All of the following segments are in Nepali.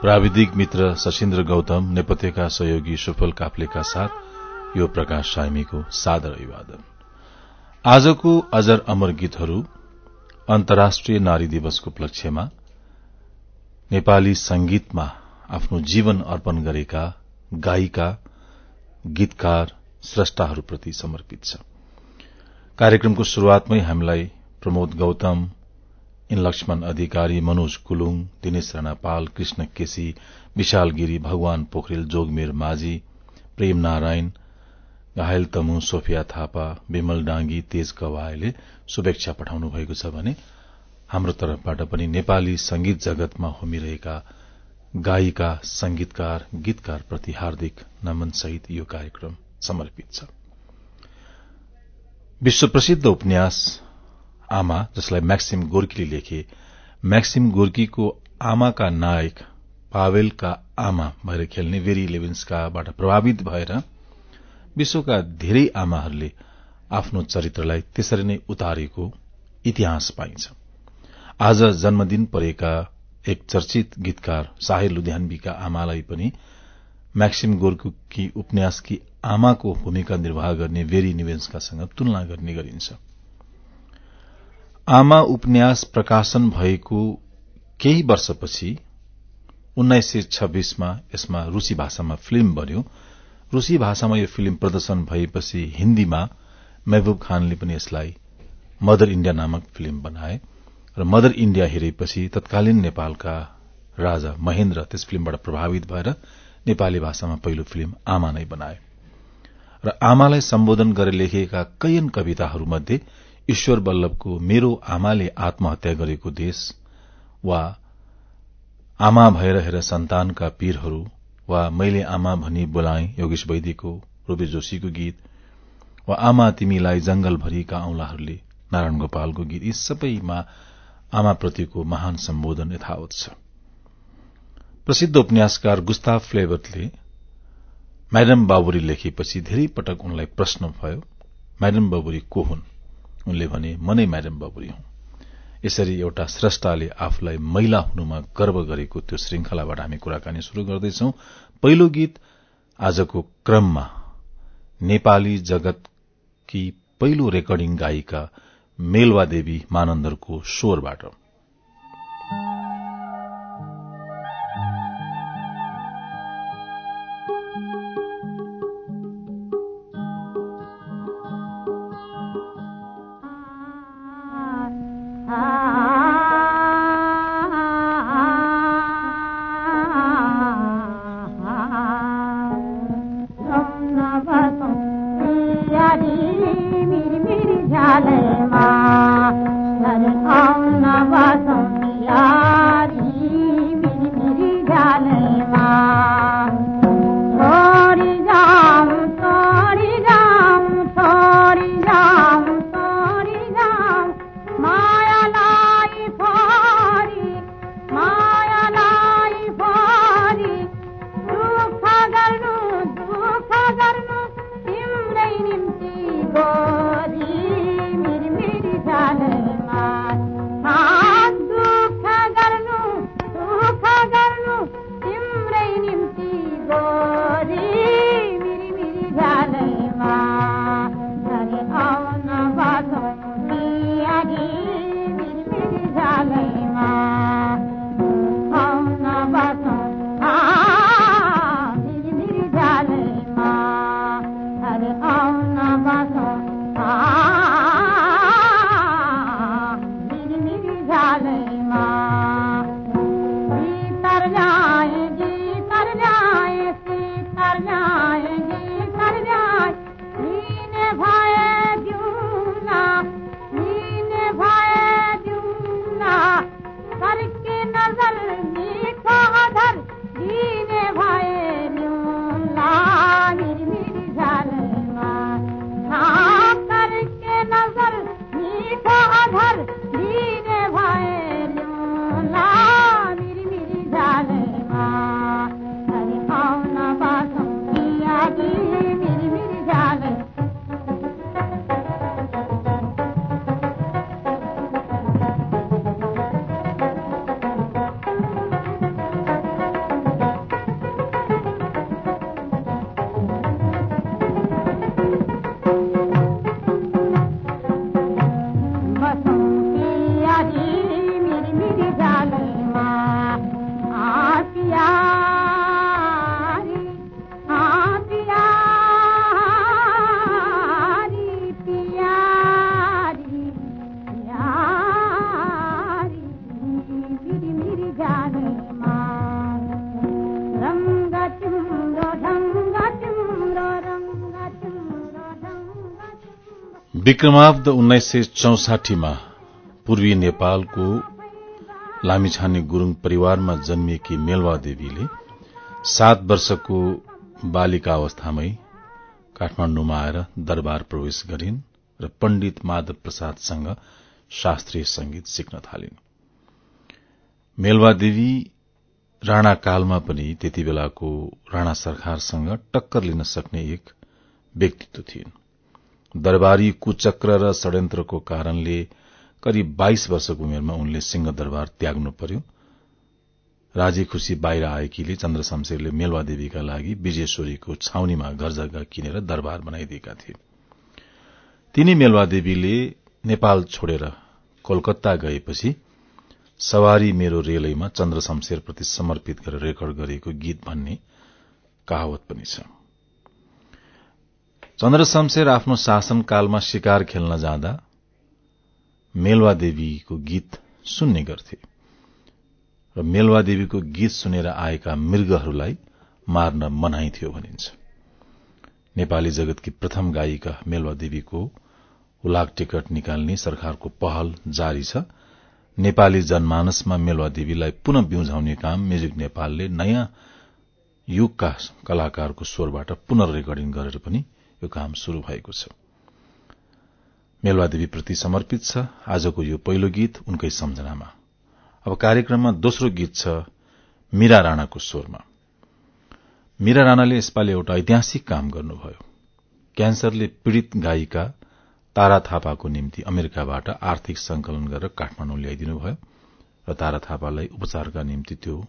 प्राविधिक मित्र सशिन्द्र गौतम नेपथ्यका सहयोगी सुफल काफ्लेका साथ यो प्रकाश साइमीको सादर अभिवादन। आजको अजर अमर गीतहरू अन्तर्राष्ट्रिय नारी दिवसको उपलक्ष्यमा नेपाली संगीतमा आफ्नो जीवन अर्पण गरेका गायिका गीतकार स्रष्टाहरूप्रति समर्पित छ। कार्यक्रमको शुरूआतमै हामीलाई प्रमोद गौतम इन लक्ष्मण अधिकारी मनोज कुलुङ दिनेश राणा पाल कृष्ण केसी विशाल गिरी भगवान पोखरेल जोगमेर माझी प्रेम नारायण घायल तमु सोफिया थापा विमल डाँगी तेज कवायले शुभेच्छा पठाउनु भएको छ भने हाम्रो तर्फबाट पनि नेपाली संगीत जगतमा होमिरहेका गायिका संगीतकार गीतकार प्रति हार्दिक नमन सहित यो कार्यक्रम समर्पित छ। विश्व प्रसिद्ध उपन्यास आमा जसलाई म्याक्सिम गोर्कीले लेखे म्याक्सिम गोर्कीको आमाका नायक पावेलका आमा भएर खेल्ने वेरी इलेभेन्सकाबाट प्रभावित भएर विश्वका धेरै आमाहरूले आफ्नो चरित्रलाई त्यसरी नै उतारेको इतिहास पाइन्छ। आज जन्मदिन परेका एक चर्चित गीतकार साहिर लुध्यानबीका आमालाई पनि म्याक्सिम गोर्की उपन्यासकी आमाको भूमिका निर्वाह गर्ने वेरी निवेन्सकासँग तुलना गर्ने गरिन्छ। आमा उपन्यास प्रकाशन भएको केही वर्षपछि उन्नाइस सय छब्बीसमा यसमा रूसी भाषामा फिल्म बन्यो। रूसी भाषामा यो फिल्म प्रदर्शन भएपछि हिन्दीमा महबूब खानले पनि यसलाई मदर इण्डिया नामक फिल्म बनाए र मदर इण्डिया हेरेपछि तत्कालीन नेपालका राजा महेन्द्र त्यस फिल्मबाट प्रभावित भएर नेपाली भाषामा पहिलो फिल्म आमा नै बनाए। र आमालाई सम्बोधन गरेर लेखिएका कैयन कविताहरूमध्ये ईश्वर बल्लभको मेरो आमाले आत्महत्या गरेको देश वा आमा भएर हेर सन्तानका पीरहरू वा मैले आमा भनी बोलाए योगेश वैदीको रूबी जोशीको गीत वा आमा तिमीलाई जंगलभरिका औंलाहरूले नारायण गोपालको गीत यी सबैमा आमाप्रतिको महान सम्बोधन यथावत छ। प्रसिद्ध उपन्यासकार गुस्ताव फ्लेभरले म्याडम बाबुरी लेखेपछि धेरै पटक उनलाई प्रश्न भयो म्याडम बाबुरी को हुन्? उनले भने म नै म्याडम बाबुरी हुँ यसरी एउटा स्रष्टाले आफूलाई महिला हुनुमा गर्व गरेको त्यो श्रृंखलाबाट हामी कुराकानी शुरू गर्दैछौ। पहिलो गीत आजको क्रममा नेपाली जगतकी पहिलो रेकर्डिङ गायिका मेलवा देवी मानन्दरको स्वरबाट। विक्रमाब्द उन्नाइस सय चौसाठीमा पूर्वी नेपालको लामिछाने गुरूङ परिवारमा जन्मिएकी मेलवा देवीले सात वर्षको बालिका अवस्थामै काठमाण्डुमा आएर दरबार प्रवेश गरिन् र पण्डित माधव प्रसादसँग शास्त्रीय संगीत सिक्न थालिन्। मेलवा देवी राणा कालमा पनि त्यति बेलाको राणा सरकारसँग टक्कर लिन सक्ने एक व्यक्तित्व थिइन्। दरबारी कुचक्र र षड्यन्त्रको कारणले करिब बाइस वर्षको उमेरमा उनले सिंह दरबार त्याग्नु पर्यो। राजी खुशी बाहिर आएकीले चन्द्र शमशेरले मेलवा देवीका लागि विजयश्वरीको छाउनीमा घर जग्गा किनेर दरबार बनाइदिएका थिए। तिनी मेलवा देवीले नेपाल छोडेर कोलकाता गएपछि सवारी मेरो रेलैमा चन्द्र शमशेरप्रति समर्पित गरेर रेकर्ड गरिएको गीत भन्ने कहावत पनि छ। चन्द्र शमशेर आफ्नो शासनकालमा शिकार खेल्न जाँदा मेलवा देवीको गीत सुन्ने गर्थे र मेलवा देवीको गीत सुनेर आएका मृगहरूलाई मार्न मनाइ थियो भनिन्छ। नेपाली जगतकी प्रथम गायिका मेलवा देवीको उलाग टिकट निकाल्ने सरकारको पहल जारी छ। नेपाली जनमानसमा मेलवा देवीलाई पुनः बिउझाउने काम म्युजिक नेपालले नयाँ युगका कलाकारको स्वरबाट पुनर्रेकर्डिङ गरेर पनि यो काम शुरू भएको छ। मेलवादेवीप्रति समर्पित छ। आजको यो पहिलो गीत उनकै सम्झनामा। अब कार्यक्रममा दोस्रो गीत छ मीरा राणाको स्वरमा। मीरा राणाले यसपालि एउटा ऐतिहासिक काम गर्नुभयो। क्यान्सरले पीड़ित गायिका तारा थापाको निम्ति अमेरिकाबाट आर्थिक संकलन गरेर काठमाडौँ ल्याइदिनुभयो र तारा थापालाई उपचारका निम्ति त्यो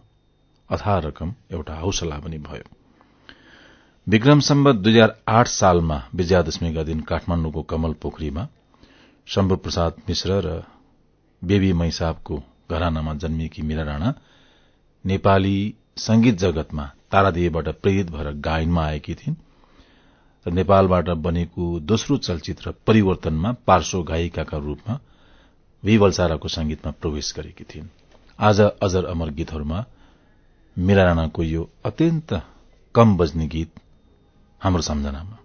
अथाह रकम एउटा हौसला पनि भयो। विक्रम सम्बत दुई हजार आठ सालमा विजयादशमीका दिन काठमाण्डुको कमल पोखरीमा शम्भु प्रसाद मिश्र र बेबी मैसाबको घरानामा जन्मिएकी मीरा राणा नेपाली संगीत जगतमा तारादेवीबाट प्रेरित भएर गायनमा आएकी थिइन् र नेपालबाट बनेको दोस्रो चलचित्र परिवर्तनमा पार्श्व गायिकाका रूपमा वी संगीतमा प्रवेश गरेकी थिइन्। आज अजर अमर गीतहरूमा मीरा राणाको यो अत्यन्त कम बज्ने गीत हाम्रो सम्झनामा।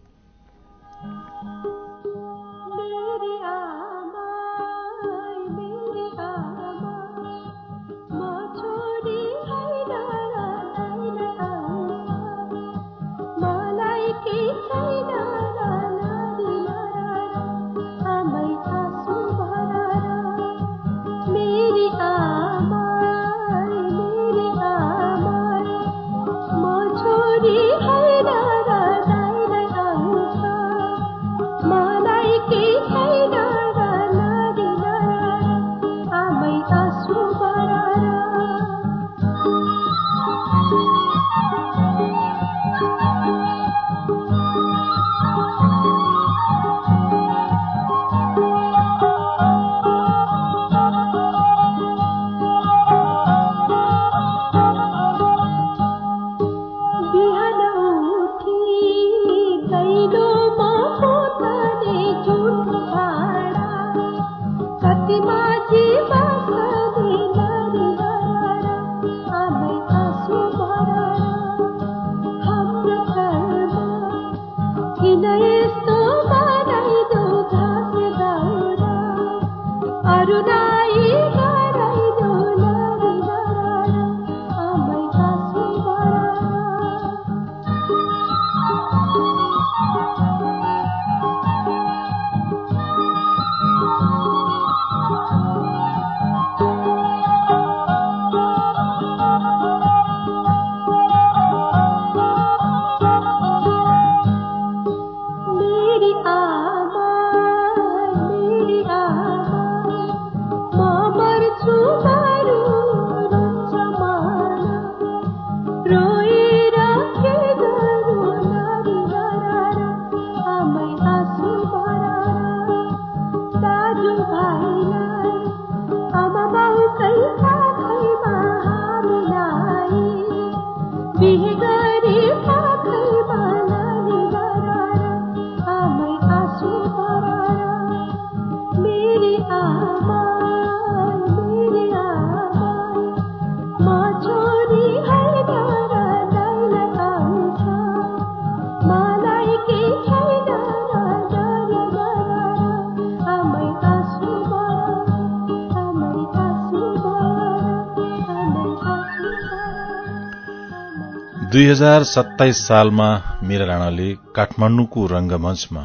हजार सत्ताइस सालमा मीरा राणाले काठमाण्डुको रंगमंचमा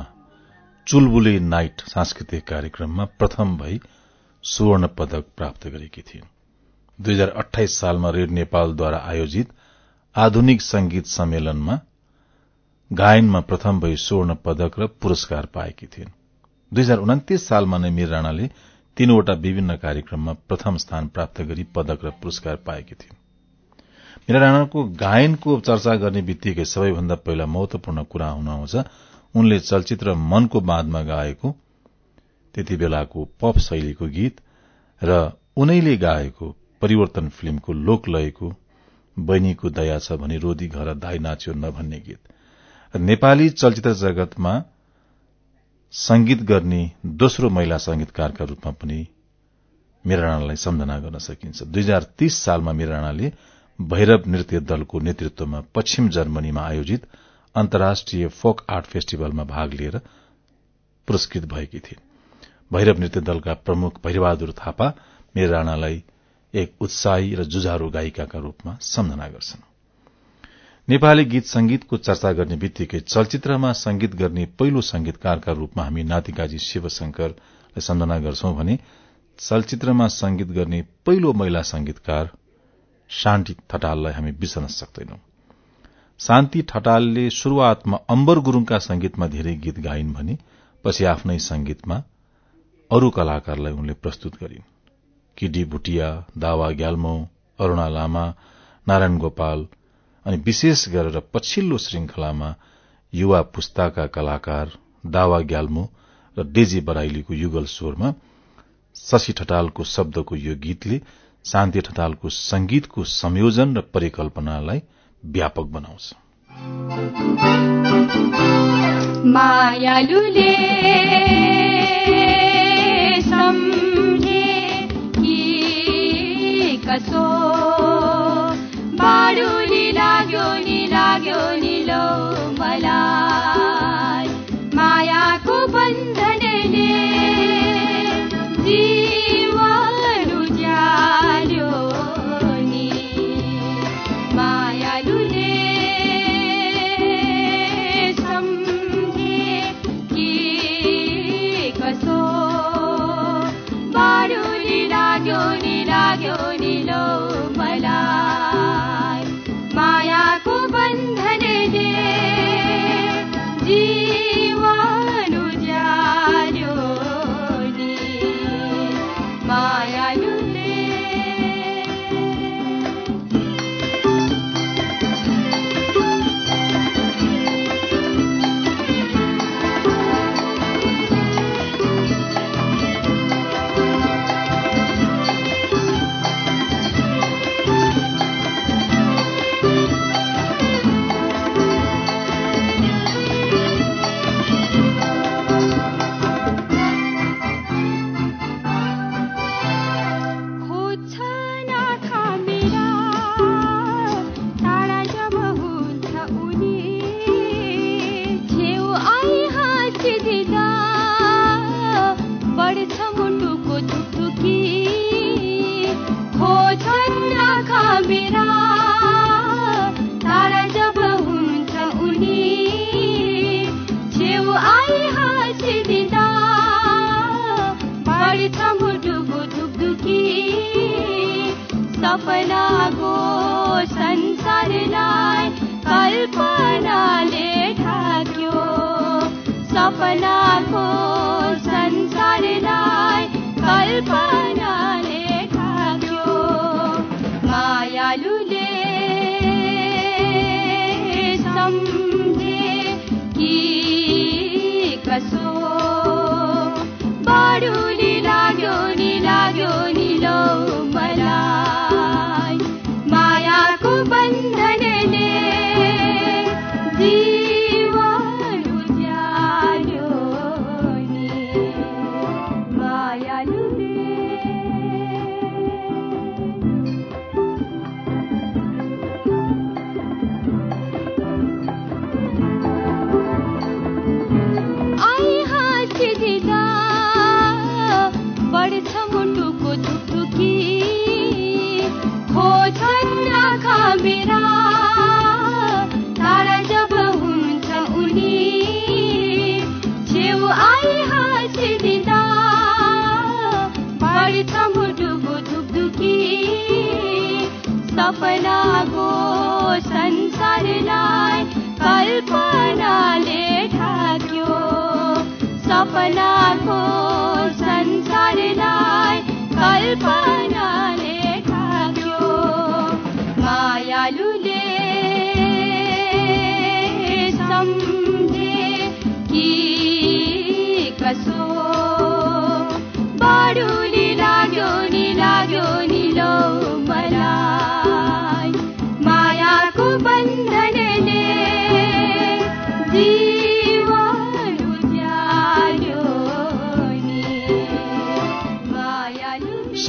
चुलबुले नाइट सांस्कृतिक कार्यक्रममा प्रथम भई स्वर्ण पदक प्राप्त गरेकी थिइन्। दुई हजार अठाइस सालमा रेड नेपालद्वारा आयोजित आधुनिक संगीत सम्मेलनमा गायनमा प्रथम भई स्वर्ण पदक र पुरस्कार पाएकी थिइन्। दुई हजार उन्तिस सालमा नै मीर राणाले तीनवटा विभिन्न कार्यक्रममा प्रथम स्थान प्राप्त गरी पदक र पुरस्कार पाएकी थिइन्। मीरा राणाको गायनको चर्चा गर्ने बित्तिकै सबैभन्दा पहिला महत्वपूर्ण कुरा हुन आउँछ। उनले चलचित्र मनको बाँधमा गाएको त्यति बेलाको पप शैलीको गीत र उनैले गाएको परिवर्तन फिल्मको लोकलयको बहिनीको दया छ भने रोदी घर दाई नाच्यो नभन्ने गीत। नेपाली चलचित्र जगतमा संगीत गर्ने दोस्रो महिला संगीतकारका रूपमा पनि मीरा राणालाई सम्झना गर्न सकिन्छ। दुई हजार तीस सालमा मीरा राणाले भैरव नृत्य दलको नेतृत्वमा पश्चिम जर्मनीमा आयोजित अन्तर्राष्ट्रिय फोक आर्ट फेस्टिभलमा भाग लिएर पुरस्कृत भएकी थिइन् भैरव नृत्य दलका प्रमुख भैरबहादुर थापा मेरा राणालाई एक उत्साही र जुझारू गायिकाका रूपमा सम्झना गर्छन्। नेपाली गीत संगीतको चर्चा गर्ने बित्तिकै चलचित्रमा संगीत गर्ने पहिलो संगीतकारका रूपमा हामी नातिकाजी शिवशंकरलाई सम्झना गर्छौं भने चलचित्रमा संगीत गर्ने पहिलो महिला संगीतकार शान्ति ठटाललाई हामी बिर्सन सक्दैनौं। शान्ति ठटालले शुरूआतमा अम्बर गुरूङका संगीतमा धेरै गीत गाइन् भने पछि आफ्नै संगीतमा अरू कलाकारलाई उनले प्रस्तुत गरिन्। किडी भुटिया दावा ग्याल्मो अरूणा लामा नारायण गोपाल अनि विशेष गरेर पछिल्लो श्रृंखलामा युवा पुस्ताका कलाकार दावा ग्याल्मो र डेजी बराइलीको युगल स्वरमा शशि ठटालको शब्दको यो गीतले शान्ति ठटालको संगीतको संयोजन र परिकल्पनालाई व्यापक बनाउँछ। मायालुले सम्झे कि कसो लाग्यो नि लाग्यो नि लो मलाई।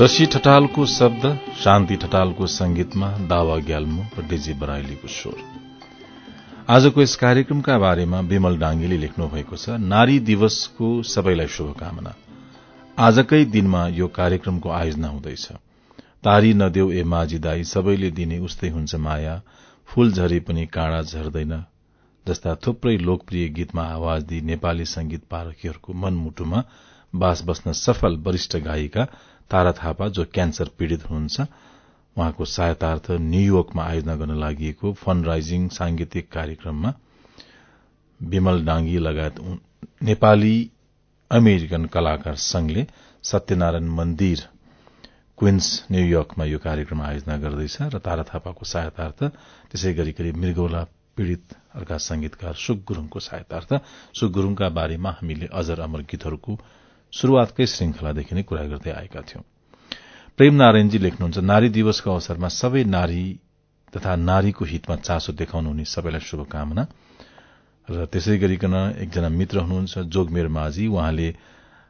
शशि ठटालको शब्द शान्ति ठटालको संगीतमा दावा ग्याल्मो र डेजी बराइलीको स्वर। आजको यस कार्यक्रमका बारेमा विमल डाङ्गीले लेख्नु भएको छ नारी दिवसको सबैलाई शुभकामना। आजकै दिनमा यो कार्यक्रमको आयोजना हुँदैछ। तारी नदेऊ ए माझी दाई सबैले दिने उस्तै हुन्छ माया फूल झरे पनि काँडा झर्दैन जस्ता थुप्रै लोकप्रिय गीतमा आवाज दिई नेपाली संगीत पारखीहरूको मनमुटुमा बास बस्न सफल वरिष्ठ गायिका तारा थापा जो क्यान्सर पीड़ित हुनुहुन्छ उहाँको सहायतार्थ न्यूयोर्कमा आयोजना गर्न लागि फण्ड राइजिङ सांगीतिक कार्यक्रममा विमल डाङ्गी लगायत नेपाली अमेरिकन कलाकार संघले सत्यनारायण मन्दिर क्वीन्स न्यूयोर्कमा यो कार्यक्रम आयोजना गर्दैछ र तारा थापाको सहायतार्थ त्यसै गरी गरी मृगौला पीड़ित अर्का संगीतकार सुक गुरूङको सहायतार्थ। सुक गुरूङका बारेमा हामीले अजर अमर गीतहरूको शुरूआतकै श्रृंखलादेखि नै कुरा गर्दै आएका थियौं। प्रेम नारायणजी लेख्नुहुन्छ नारी दिवसको अवसरमा सबै नारी तथा नारीको हितमा चासो देखाउनु हुने सबैलाई शुभकामना। र त्यसै गरिकन एकजना मित्र हुनुहुन्छ जोगमेर माझी। उहाँले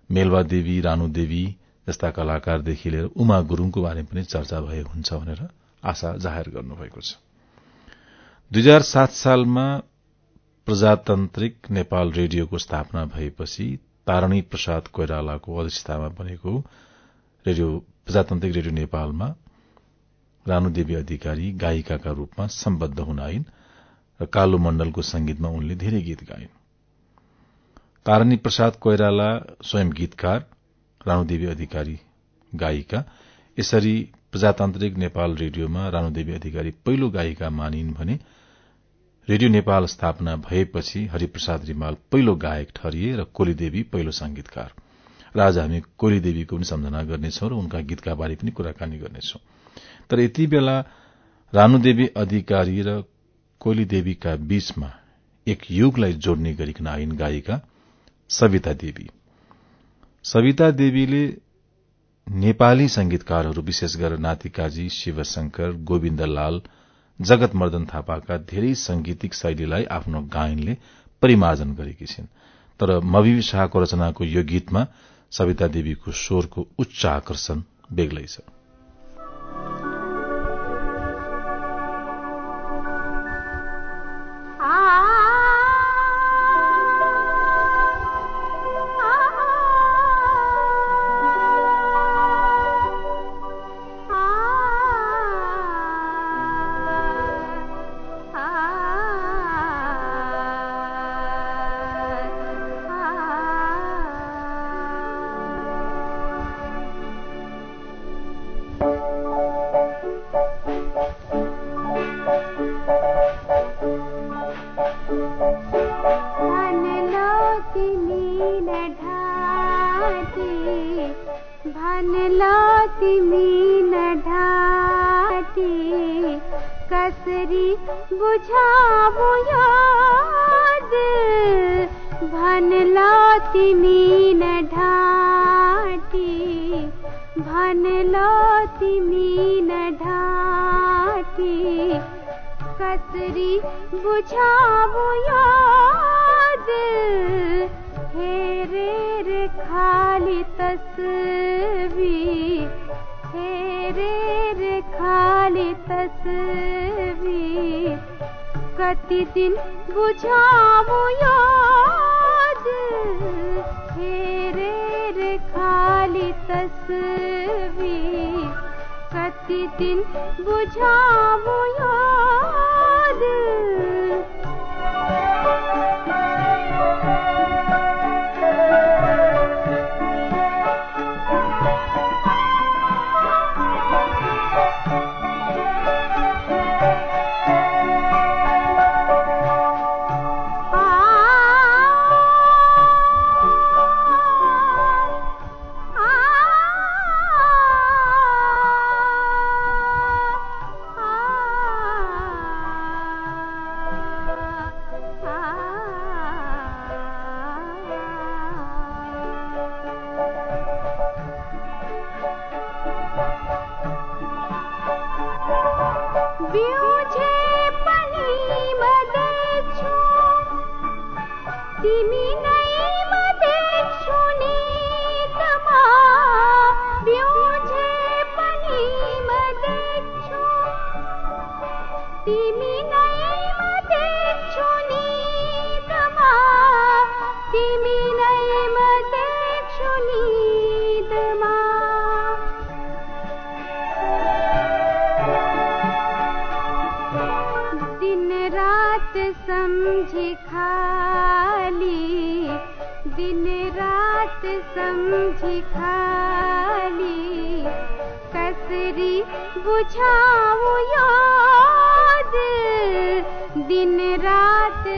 मेलवा देवी रानु देवी जस्ता कलाकारदेखि लिएर उमा गुरूङको बारेमा पनि चर्चा भए हुन्छ भनेर आशा जाहेर गर्नुभएको छ। दुई हजार सात सालमा प्रजातान्त्रिक नेपाल रेडियोको स्थापना भएपछि तारणी प्रसाद कोइरालाको अध्यक्षतामा बनेको रेडियो प्रजातान्त्रिक रेडियो नेपालमा रानुदेवी अधिकारी गायिकाका रूपमा सम्बद्ध हुन आइन् र कालो मण्डलको संगीतमा उनले धेरै गीत गाइन्। तारणी प्रसाद कोइराला स्वयं गीतकार रानुदेवी अधिकारी गायिका यसरी प्रजातान्त्रिक नेपाल रेडियोमा रानुदेवी अधिकारी पहिलो गायिका मानिन् भने रेडियो नेपाल स्थापना भएपछि हरिप्रसाद रिमाल पहिलो गायक ठरिए र कोलीदेवी पहिलो संगीतकार र आज हामी कोलीदेवीको पनि सम्झना गर्नेछौ र उनका गीतका बारे पनि कुराकानी गर्नेछौ। तर यति बेला रानुदेवी अधिकारी र कोलीदेवीका बीचमा एक युगलाई जोड्ने गरिकन आइन् गायिका सविता देवी। सविता देवीले नेपाली संगीतकारहरू विशेष गरेर नातिकाजी शिवशंकर गोविन्दलाल जगत मर्दन थापाका धेरै संगीतिक शैलीलाई आफ्नो गायनले परिमार्जन गरेकी छिन्। तर मविवी शाहको रचनाको यो गीतमा सविता देवीको स्वरको उच्च आकर्षण बेग्लै छ।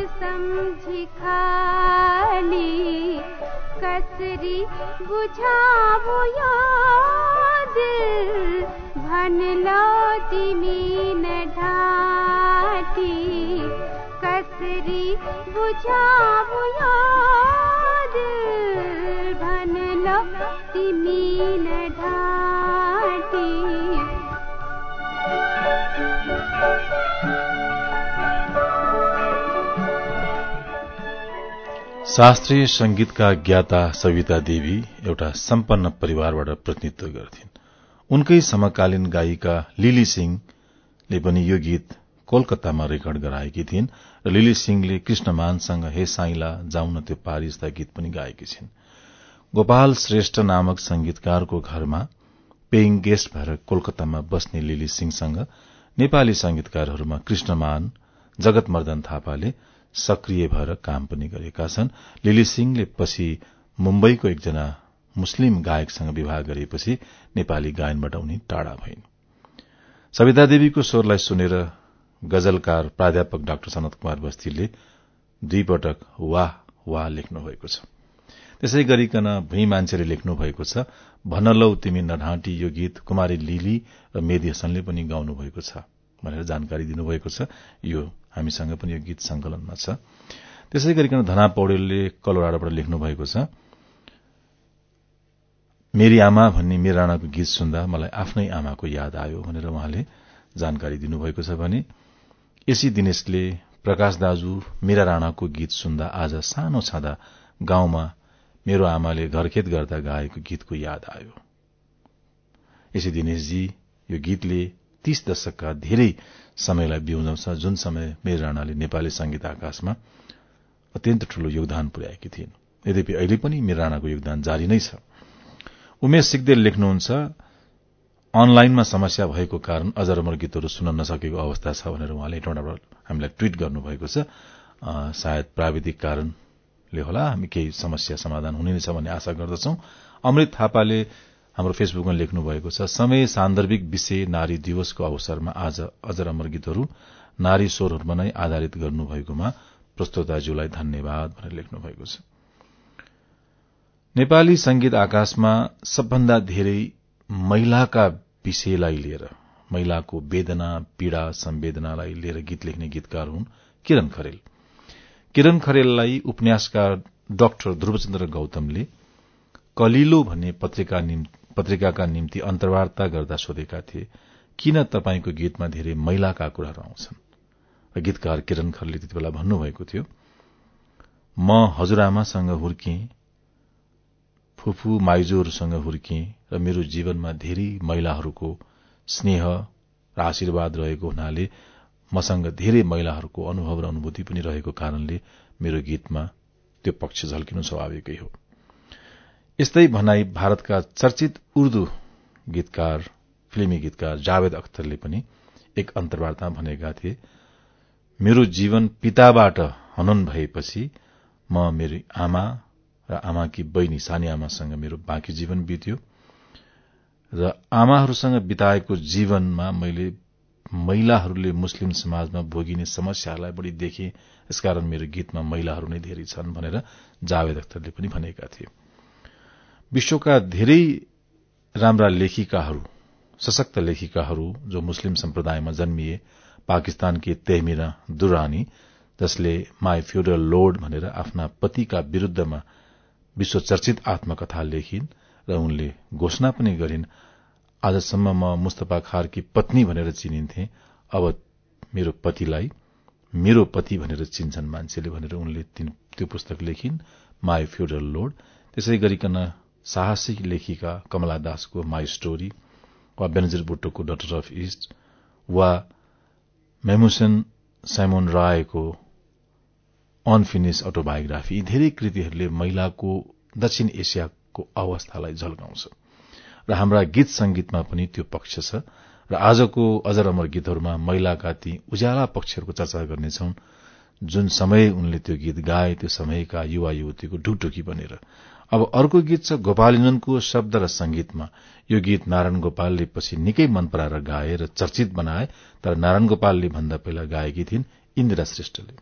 समझी खाली कसरी बुझाऊ याद? भन लो तिमी न ढाटी कसरी बुझाऊ याद? भन लो तिमी न ढाटी शास्त्रीय संगीतका ज्ञाता सविता देवी एउटा सम्पन्न परिवारबाट प्रतिनिधित्व गर्थिन्। उनकै समकालीन गायिका लिली सिंहले पनि यो गीत कोलकातामा रेकर्ड गराएकी थिइन् र लिली सिंहले कृष्णमानसँग हे साइला जाउन त्यो पारिस्ता गीत पनि गाएकी छिन्। गोपाल श्रेष्ठ नामक संगीतकारको घरमा पेइङ गेस्ट भएर कोलकातामा बस्ने लिली सिंहसँग नेपाली संगीतकारहरूमा कृष्णमान जगतमर्दन थापाले सक्रिय भएर काम पनि गरेका छन्। लिली सिंहले पछि मुम्बईको एकजना मुस्लिम गायकसँग विवाह गरेपछि नेपाली गायनबाट उनी टाढा भइन्। सविता देवीको स्वरलाई सुनेर गजलकार प्राध्यापक डाक्टर सनत कुमार बस्तीले दुई पटक वाह वाह लेख्नु भएको छ। त्यसै गरिकन भुइँ मान्छेले लेख्नु भएको छ भन लौ तिमी नढाँटी यो गीत कुमारी लिली र मेदी हसनले पनि गाउनु भएको छ भनेर जानकारी दिनुभएको छ। यो हामीसँग पनि यो गीत संकलनमा छ। त्यसै गरिकन धना पौडेलले कलोराडोबाट लेख्नु भएको छ मेरी आमा भन्ने मेरा राणाको गीत सुन्दा मलाई आफ्नै आमाको याद आयो भनेर उहाँले जानकारी दिनुभएको छ भने एसी दिनेशले प्रकाश दाजु मेरा राणाको गीत सुन्दा आज सानो छँदा गाउँमा मेरो आमाले घरखेत गर्दा गाएको गीतको याद आयो। एसी दिनेशजी यो गीतले तीस दशकका धेरै समयलाई बिउजाउँछ जुन समय मेर राणाले नेपाली संगीत आकाशमा अत्यन्त ठूलो योगदान पुर्याएकी थिइन्। यद्यपि अहिले पनि मेर राणाको योगदान जारी नै छ। उमेश सिग्देल लेख्नुहुन्छ अनलाइनमा समस्या भएको कारण अझ रमर गीतहरू सुन्न नसकेको अवस्था छ भनेर उहाँले हामीलाई ट्वीट गर्नुभएको छ। सायद प्राविधिक कारणले होला हामी केही समस्या समाधान हुने नै छ भन्ने आशा गर्दछौ। अमृत थापाले हाम्रो फेसबुकमा लेख्नु भएको छ समय सान्दर्भिक विषय नारी दिवसको अवसरमा आज अझ अमर गीतहरू नारी स्वरहरूमा नै आधारित गर्नुभएकोमा प्रस्तोताज्यूलाई धन्यवाद भनेर लेख्नु भएको छ। नेपाली संगीत आकाशमा सबभन्दा धेरै महिलाका विषयलाई लिएर महिलाको वेदना पीड़ा संवेदनालाई लिएर गीत लेख्ने गीतकार हुन् किरण खरेल। किरण खरेललाई उपन्यासकार डाक्टर ध्रुवचन्द्र गौतमले कलिलो भन्ने पत्रिका पत्रिकाका निम्ति अन्तर्वार्ता गर्दा सोधेका थिए किन तपाईँको गीतमा धेरै महिलाका कुराहरू आउँछन्? गीतकार किरण खरले त्यति बेला भन्नुभएको थियो म हजुरआमासँग हुर्के फुफू माइजूहरूसँग हुर्के र मेरो जीवनमा धेरै महिलाहरूको स्नेह र आशीर्वाद रहेको हुनाले मसँग धेरै महिलाहरूको अनुभव र अनुभूति पनि रहेको कारणले मेरो गीतमा त्यो पक्ष झल्किनु स्वाभाविकै हो। यस्तै भनाई भारतका चर्चित उर्दू गीतकार फिल्मी गीतकार जावेद अख्तरले पनि एक अन्तर्वार्ता भनेका थिए। मेरो जीवन पिताबाट हनन भएपछि म मेरो आमा र आमाकी बहिनी सानी आमासँग मेरो बाँकी जीवन बित्यो र आमाहरूसँग बिताएको जीवनमा मैले महिलाहरूले मुस्लिम समाजमा भोगिने समस्याहरूलाई बढ़ी देखे। यसकारण मेरो गीतमा महिलाहरू नै धेरै छन् भनेर जावेद अख्तरले पनि भनेका थिए। विश्वका धेरै राम्रा लेखिकाहरू सशक्त लेखिकाहरू जो मुस्लिम सम्प्रदायमा जन्मिए पाकिस्तानकी तेहमिना दुरानी जसले माई फ्युडल लोड भनेर आफ्ना पतिका विरूद्धमा विश्व चर्चित आत्मकथा लेखिन् र उनले घोषणा पनि गरिन् आजसम्म म मुस्तफा खारकी पत्नी भनेर चिनिन्थे अब मेरो पतिलाई मेरो पति भनेर चिन्छन् मान्छेले भनेर उनले त्यो पुस्तक लेखिन् माई फ्युडल लोड त्यसै गरिकन साहसिक लेखिका कमला दासको माई स्टोरी वा बेनजिर बुट्टोको डटर अफ इस्ट वा मेमुसन साइमोन रायको अनफिनिस अटोबायोग्राफी यी धेरै कृतिहरूले महिलाको दक्षिण एसियाको अवस्थालाई झल्काउँछ। र हाम्रा गीत संगीतमा पनि त्यो पक्ष छ। र आजको अजर अमर गीतहरूमा महिलाका ती उज्याला पक्षहरूको चर्चा गर्नेछौ। जुन समय उनले त्यो गीत गाए त्यो समयका युवा युवतीको ढुकढुकी बनेर। अब अर्को गीत छ गोपालिननको शब्द र संगीतमा यो गीत नारायण गोपालले पछि निकै मन पराएर गाए र चर्चित बनाए तर नारायण गोपालले भन्दा पहिला गाएकी थिइन् इन्दिरा श्रेष्ठले।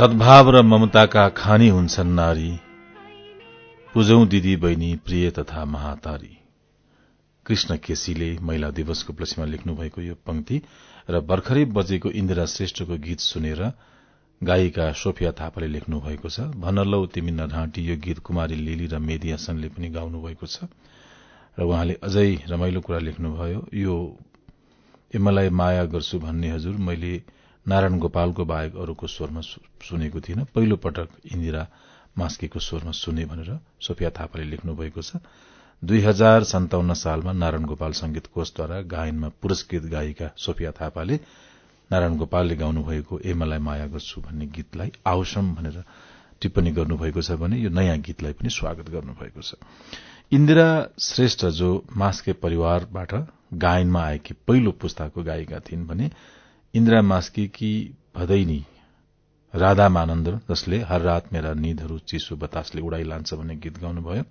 सद्भाव र ममताका खानी हुन्छन् नारी। पुजौं दिदी बहिनी प्रिय तथा महातारी। कृष्ण केसीले महिला दिवसको उपलक्ष्यमा लेख्नु भएको यो पंक्ति र भर्खरै बजेको इन्दिरा श्रेष्ठको गीत सुनेर गायिका सोफिया थापाले लेख्नु भएको छ। भनलौ तिमी नढाँटी यो गीत कुमारी लिली र मेदियासनले पनि गाउनु भएको छ। र उहाँले अझै रमाइलो कुरा लेख्नुभयो। यो मलाई माया गर्छु भन्ने हजुर मैले नारायण गोपालको बाहेक अरूको स्वरमा सुनेको थिइनँ। पहिलो पटक इन्दिरा मास्केको स्वरमा सुने भनेर सोफिया थापाले लेख्नु भएको छ। दुई हजार सन्ताउन्न सालमा नारायण गोपाल संगीत कोषद्वारा गायनमा पुरस्कृत गायिका सोफिया थापाले नारायण गोपालले गाउनु भएको ए मलाई माया गर्छु भन्ने गीतलाई आवश्यम भनेर टिप्पणी गर्नुभएको छ भने यो नयाँ गीतलाई पनि स्वागत गर्नुभएको छ। इन्दिरा श्रेष्ठ जो मास्के परिवारबाट गायनमा आएकी पहिलो पुस्ताको गायिका थिइन् भने इन्दिरा मास्केकी भदैनी राधा मानन्द जसले हर रात मेरा निदहरू चिसो बतासले उडाइ लान्छ भन्ने गीत गाउनुभयो।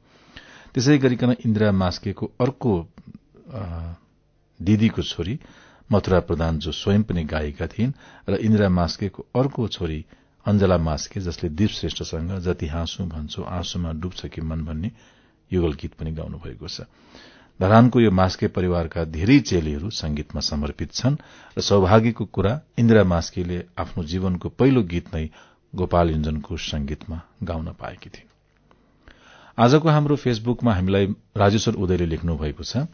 त्यसै गरिकन इन्दिरा मास्केको अर्को दिदीको छोरी मथुरा प्रधान जो स्वयं पनि गायिका थिइन् र इन्दिरा मास्केको अर्को छोरी अञ्जला मास्के जसले दीप श्रेष्ठसँग जति हाँसु भन्छौ आँसुमा डुब्छ कि मन भन्ने युगल गीत पनि गाउनु भएको छ। धरानको यो मास्के परिवारका धेरै चेलीहरू संगीतमा समर्पित छन् र सौभाग्यको कुरा इन्दिरा मास्केले आफ्नो जीवनको पहिलो गीत नै गोपाल इन्जनको संगीतमा गाउन पाएकी थिइन्। आजको हाम्रो फेसबुकमा हामीलाई राजेश्वर उदयले लेख्नु भएको छ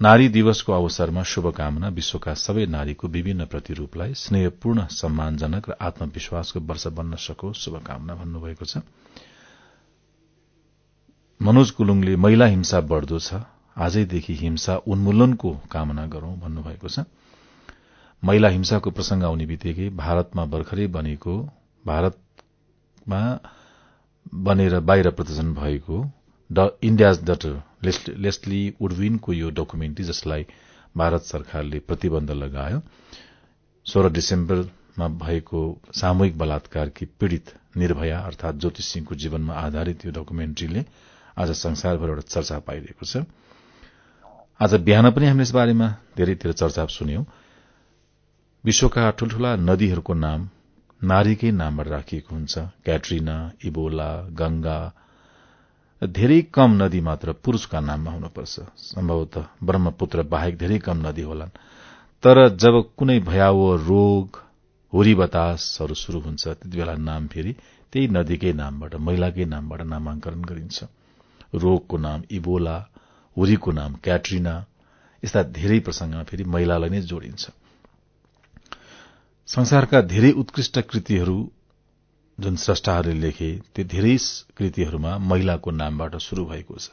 नारी दिवसको अवसरमा शुभकामना विश्वका सबै नारीको विभिन्न प्रतिरूपलाई स्नेहपूर्ण सम्मानजनक र आत्मविश्वासको वर्ष बन्न सकोस् शुभकामना भन्नुभएको छ। मनोज कुलुङले महिला हिंसा बढ़दो छ आजैदेखि हिंसा उन्मूलनको कामना गरौं भन्नुभएको छ। महिला हिंसाको प्रसंग आउने बित्तिकै भारतमा भर्खरै बनेको भारतमा बनेर बाहिर प्रदर्शन भएको इण्डियाज डटर लेस्ली उडविनको यो डकुमेन्ट्री जसलाई भारत सरकारले प्रतिबन्ध लगायो। सोह्र डिसेम्बरमा भएको सामूहिक बलात्कारकी पीड़ित निर्भया अर्थात ज्योति सिंहको जीवनमा आधारित यो डकुमेन्ट्रीले आज संसारभर एउटा चर्चा पाइरहेको छ। आज बिहान पनि हामीले यस बारेमा धेरैतिर चर्चा सुन्यौं। विश्वका ठूल्ठूला नदीहरूको नाम नारीकै नामबाट राखिएको हुन्छ। क्याट्रिना इबोला गंगा धेरै कम नदी मात्र पुरूषका नाममा हुनुपर्छ। सम्भवतः ब्रह्मपुत्र बाहेक धेरै कम नदी होलान्। तर जब कुनै भयावह रोग हुरी बतासहरू शुरू हुन्छ त्यति बेला नाम फेरि त्यही नदीकै नामबाट महिलाकै नामबाट नामाङ्करण गरिन्छ। रोगको नाम इबोला हुरीको नाम क्याट्रिना। यस्ता धेरै प्रसंगमा फेरि महिलालाई नै जोडिन्छ। संसारका धेरै उत्कृष्ट कृतिहरू जुन स्रष्टाहरूले लेखे त्यो धेरै कृतिहरूमा महिलाको नामबाट शुरू भएको छ।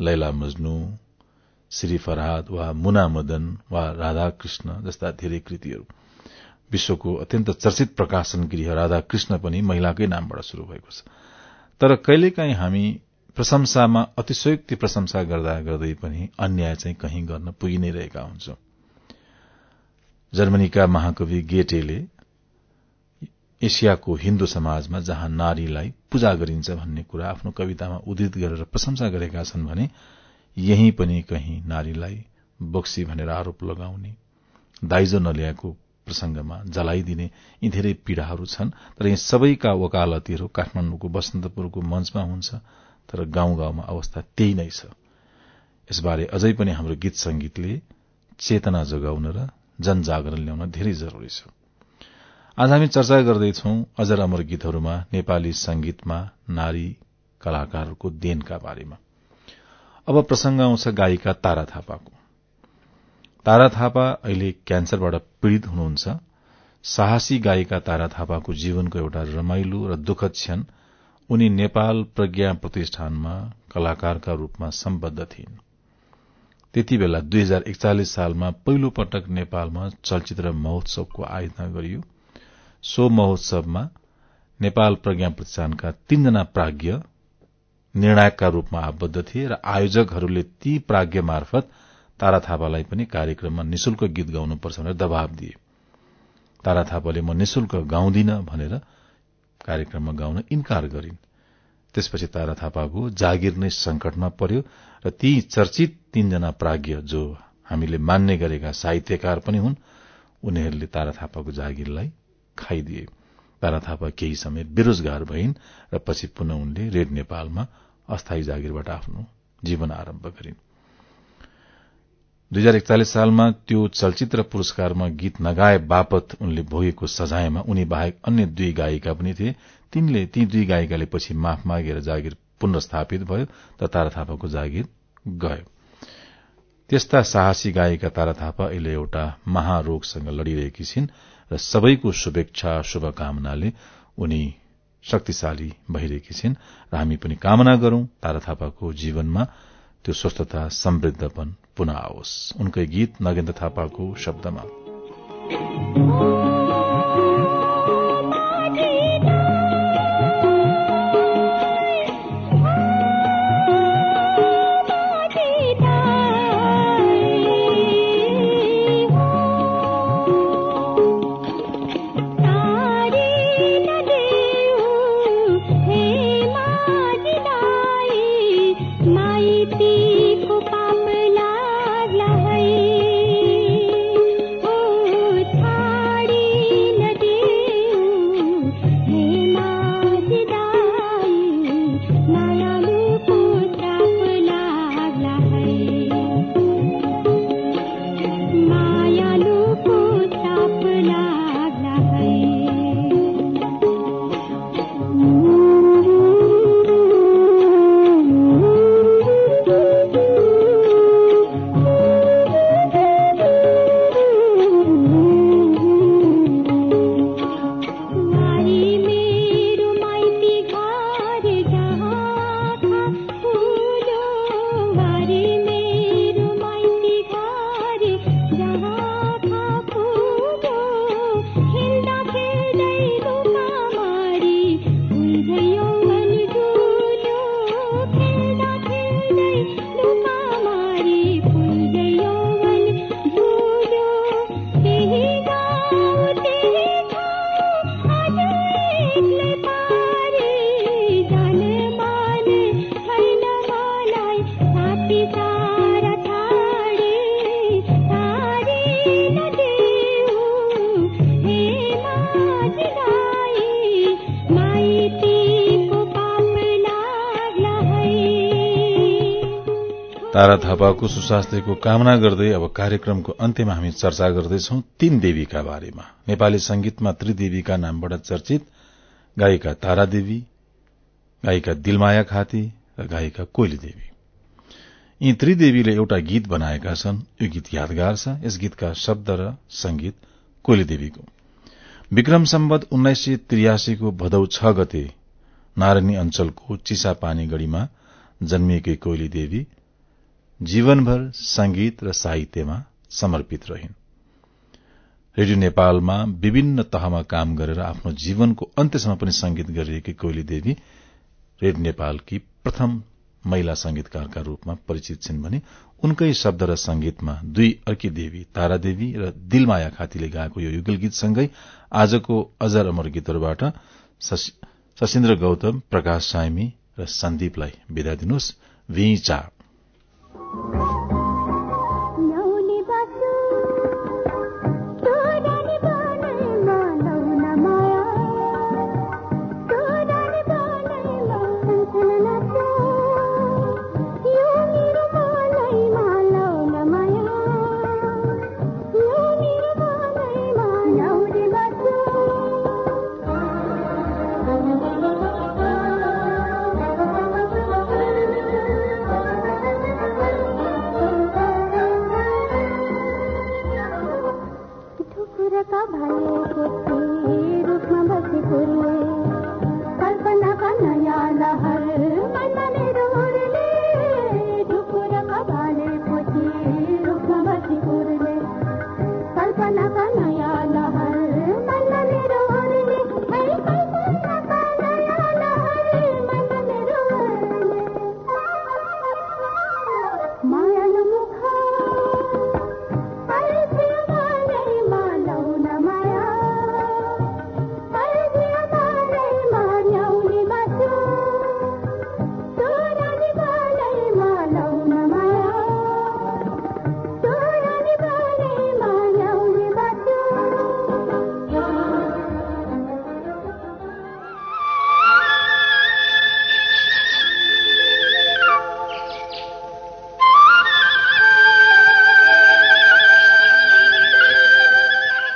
लैला मजनु श्री फरहाद वा मुना मदन वा राधाकृष्ण जस्ता धेरै कृतिहरू। विश्वको अत्यन्त चर्चित प्रकाशन गृह राधाकृष्ण पनि महिलाकै नामबाट शुरू भएको छ। तर कहिलेकाहीँ हामी प्रशंसामा अतिशयोक्ति प्रशंसा गर्दा गर्दै पनि अन्याय चाहिँ कहीँ गर्न पुगि नै रहेका हुन्छौं। जर्मनीका महाकवि गेटेले एसियाको हिन्दू समाजमा जहाँ नारीलाई पूजा गरिन्छ भन्ने कुरा आफ्नो कवितामा उद्धित गरेर प्रशंसा गरेका छन् भने यही पनि कहीँ नारीलाई बोक्सी भनेर आरोप लगाउने दाइजो नल्याएको प्रसंगमा जलाइदिने यी धेरै पीड़ाहरू छन् तर यी सबैका वकालतीहरू काठमाडौँको बसन्तपुरको मञ्चमा हुन्छ तर गाउँ गाउँमा अवस्था त्यही नै छ। यसबारे अझै पनि हाम्रो गीत संगीतले चेतना जोगाउन र जनजागरण ल्याउन धेरै जरूरी छ। आज हामी चर्चा गर्दैछौ अजर अमर गीतहरूमा नेपाली संगीतमा नारी कलाकारहरूको देनका बारेमा। अब प्रसंग आउँछ गायिका तारा थापाको। तारा थापा अहिले क्यान्सरबाट पीड़ित हुनुहुन्छ। साहसी गायिका तारा थापाको जीवनको एउटा रमाइलो र दुखद क्षण उनी नेपाल प्रज्ञा प्रतिष्ठानमा कलाकारका रूपमा सम्बद्ध थिइन्। त्यति बेला दुई हजार एकचालिस सालमा पहिलो पटक नेपालमा चलचित्र महोत्सवको आयोजना गरियो। सो महोत्सवमा नेपाल प्रज्ञा प्रतिष्ठानका तीनजना प्राज्ञ निर्णायकका रूपमा आबद्ध थिए र आयोजकहरूले ती प्राज्ञ मार्फत तारा थापालाई पनि कार्यक्रममा निशुल्क गीत गाउनुपर्छ भनेर दबाव दिए। तारा थापाले म निशुल्क गाउँदिन भनेर कार्यक्रममा गाउन इन्कार गरिन्। त्यसपछि तारा थापाको जागिर नै संकटमा पर्यो र ती चर्चित तीनजना प्राज्ञ जो हामीले मान्ने गरेका साहित्यकार पनि हुन् उनीहरूले तारा थापाको जागिरलाई खाइदिए। तारा थापा केही समय बेरोजगार भइन् र पछि पुनः उनले रेड नेपालमा अस्थायी जागिरबाट आफ्नो जीवन आरम्भ गरिन्। दुई हजार एकचालिस सालमा त्यो चलचित्र पुरस्कारमा गीत नगाए बापत उनले भोगेको सजायमा उनी बाहेक अन्य दुई गायिका पनि थिए। तिनले ती दुई गायिकाले पछि माफ मागेर जागिर पुनस्थापित भयो त तारा थापाको जागिर गयो। त्यस्ता साहसी गायिका तारा थापा अहिले एउटा महारोगसँग लड़िरहेकी छिन् र सबैको शुभेच्छा शुभकामनाले उनी शक्तिशाली भइरहेकी छिन् र हामी पनि कामना गरौं तारा थापाको जीवनमा त्यो स्वस्थता समृद्धपन पुनः आओस् उनकै गीत नगेन्द्र थापाको शब्दमा थापाको सुस्वास्थ्यको कामना गर्दै अब कार्यक्रमको अन्त्यमा हामी चर्चा गर्दैछौ तीन देवीका बारेमा। नेपाली संगीतमा त्रिदेवीका नामबाट चर्चित गायिका तारा देवी गायिका दिलमाया खाती र गायिका कोइली देवी यी त्रिदेवीले एउटा गीत बनाएका छन्। यो गीत यादगार छ। यस गीतका शब्द र संगीत कोइली देवीको विक्रम सम्बत उन्नाइस सय भदौ छ गते नारायणी अञ्चलको चिसापानी गढ़ीमा जन्मिएकी कोइली देवी जीवनभर संगीत र साहित्यमा समर्पित रहिन्। रेडियो नेपालमा विभिन्न तहमा काम गरेर आफ्नो जीवनको अन्त्यसम्म पनि संगीत गरिरहेकी कोइली देवी रेडियो नेपालकी प्रथम महिला संगीतकारका रूपमा परिचित छिन् भने उनकै शब्द र संगीतमा दुई अर्की देवी तारा देवी र दिलमाया खातीले गाएको यो युगल गीतसँगै आजको अजर अमर गीतहरूबाट सशिन्द्र गौतम प्रकाश साइमी र सन्दीपलाई विदा दिनुहोस्। Thank you.